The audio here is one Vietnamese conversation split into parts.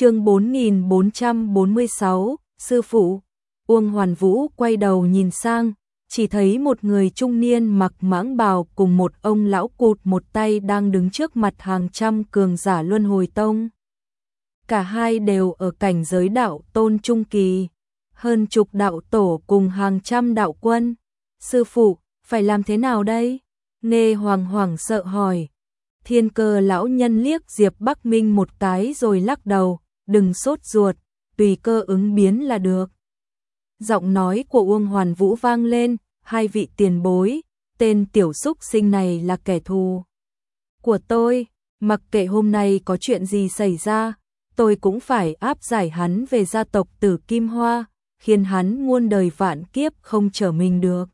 chương 4446, sư phụ, Uông Hoàn Vũ quay đầu nhìn sang, chỉ thấy một người trung niên mặc mãng bào cùng một ông lão cụt một tay đang đứng trước mặt hàng trăm cường giả luân hồi tông. Cả hai đều ở cảnh giới đạo tôn trung kỳ, hơn chục đạo tổ cùng hàng trăm đạo quân. Sư phụ, phải làm thế nào đây? Nê hoàng hoàng sợ hỏi. Thiên cơ lão nhân liếc Diệp Bắc Minh một cái rồi lắc đầu, đừng sốt ruột, tùy cơ ứng biến là được. Giọng nói của Uông Hoàn Vũ vang lên, hai vị tiền bối, tên tiểu xúc sinh này là kẻ thù của tôi, mặc kệ hôm nay có chuyện gì xảy ra, tôi cũng phải áp giải hắn về gia tộc Tử Kim Hoa, khiến hắn muôn đời vạn kiếp không trở mình được.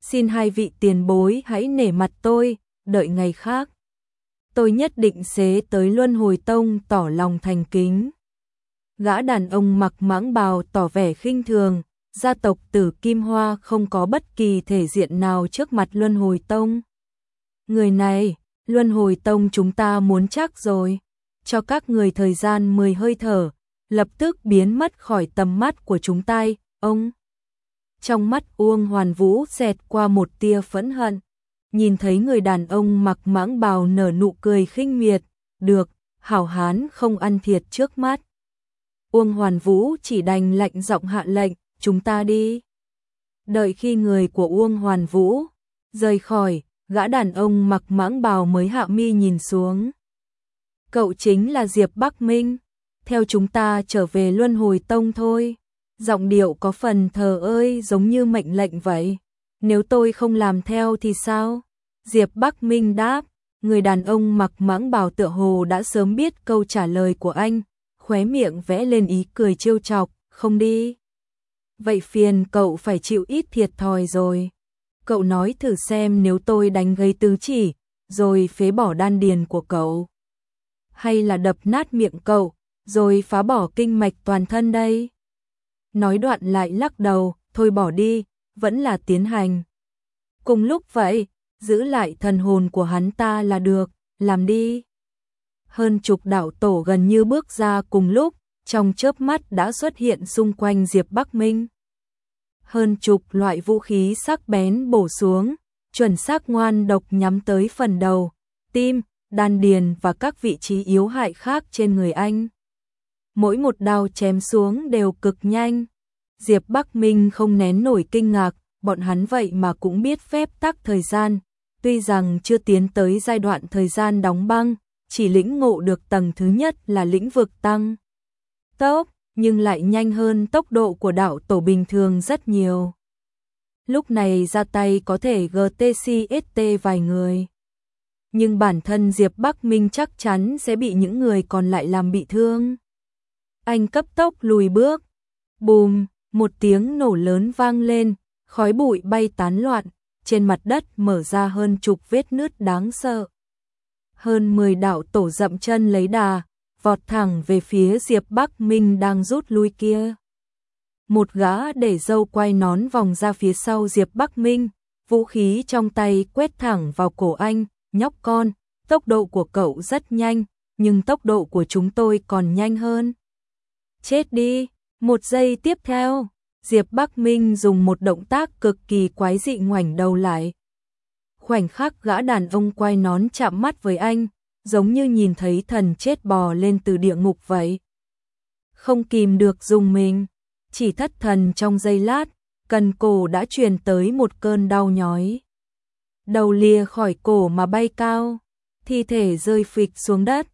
Xin hai vị tiền bối hãy nể mặt tôi, đợi ngày khác. Tôi nhất định xế tới Luân Hồi Tông tỏ lòng thành kính. Gã đàn ông mặc mãng bào tỏ vẻ khinh thường, gia tộc Tử Kim Hoa không có bất kỳ thể diện nào trước mặt Luân Hồi Tông. Người này, Luân Hồi Tông chúng ta muốn chắc rồi, cho các người thời gian 10 hơi thở, lập tức biến mất khỏi tầm mắt của chúng ta, ông. Trong mắt Uông Hoàn Vũ xẹt qua một tia phẫn hận, nhìn thấy người đàn ông mặc mãng bào nở nụ cười khinh miệt, được, hảo hán không ăn thiệt trước mắt. Uông Hoàn Vũ chỉ đành lệnh giọng hạ lệnh, chúng ta đi. Đợi khi người của Uông Hoàn Vũ rời khỏi, gã đàn ông mặc mãng bào mới hạ mi nhìn xuống. Cậu chính là Diệp Bắc Minh, theo chúng ta trở về Luân Hồi Tông thôi. Giọng điệu có phần thờ ơi giống như mệnh lệnh vậy. Nếu tôi không làm theo thì sao? Diệp Bắc Minh đáp, người đàn ông mặc mãng bào tựa hồ đã sớm biết câu trả lời của anh, khóe miệng vẽ lên ý cười trêu chọc, không đi. Vậy phiền cậu phải chịu ít thiệt thòi rồi. Cậu nói thử xem nếu tôi đánh gây tứ chỉ, rồi phế bỏ đan điền của cậu. Hay là đập nát miệng cậu, rồi phá bỏ kinh mạch toàn thân đây. Nói đoạn lại lắc đầu, thôi bỏ đi, vẫn là tiến hành. Cùng lúc vậy, giữ lại thần hồn của hắn ta là được, làm đi. Hơn chục đạo tổ gần như bước ra cùng lúc, trong chớp mắt đã xuất hiện xung quanh Diệp Bắc Minh. Hơn chục loại vũ khí sắc bén bổ xuống, chuẩn xác ngoan độc nhắm tới phần đầu, tim, đan điền và các vị trí yếu hại khác trên người anh. Mỗi một đao chém xuống đều cực nhanh. Diệp Bắc Minh không nén nổi kinh ngạc, bọn hắn vậy mà cũng biết phép tắc thời gian, tuy rằng chưa tiến tới giai đoạn thời gian đóng băng, chỉ lĩnh ngộ được tầng thứ nhất là lĩnh vực tăng. Tốc, nhưng lại nhanh hơn tốc độ của đạo tổ bình thường rất nhiều. Lúc này ra tay có thể GTCST vài người. Nhưng bản thân Diệp Bắc Minh chắc chắn sẽ bị những người còn lại làm bị thương. Anh cấp tốc lùi bước. Bùm, một tiếng nổ lớn vang lên, khói bụi bay tán loạn, trên mặt đất mở ra hơn chục vết nứt đáng sợ. Hơn 10 đạo tổ dậm chân lấy đà, vọt thẳng về phía Diệp Bắc Minh đang rút lui kia. Một gã để dâu quay nón vòng ra phía sau Diệp Bắc Minh, vũ khí trong tay quét thẳng vào cổ anh, nhóc con, tốc độ của cậu rất nhanh, nhưng tốc độ của chúng tôi còn nhanh hơn. Chết đi, một giây tiếp theo, Diệp Bắc Minh dùng một động tác cực kỳ quái dị ngoảnh đầu lại. Khoảnh khắc gã đàn ông quay nón chạm mắt với anh, giống như nhìn thấy thần chết bò lên từ địa ngục vậy. Không kìm được dùng mình, chỉ thất thần trong giây lát, cần cổ đã truyền tới một cơn đau nhói. Đầu lìa khỏi cổ mà bay cao, thi thể rơi phịch xuống đất.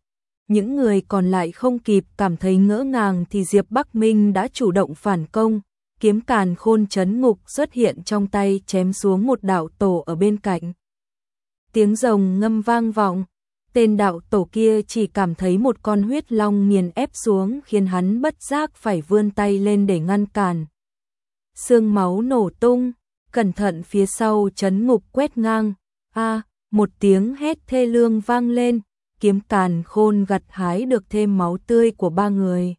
Những người còn lại không kịp cảm thấy ngỡ ngàng thì Diệp Bắc Minh đã chủ động phản công, kiếm càn khôn chấn ngục xuất hiện trong tay chém xuống một đạo tổ ở bên cạnh. Tiếng rồng ngâm vang vọng, tên đạo tổ kia chỉ cảm thấy một con huyết long nghiền ép xuống khiến hắn bất giác phải vươn tay lên để ngăn cản. Sương máu nổ tung, cẩn thận phía sau chấn ngục quét ngang, a một tiếng hét thê lương vang lên, kiếm càn khôn gặt hái được thêm máu tươi của ba người.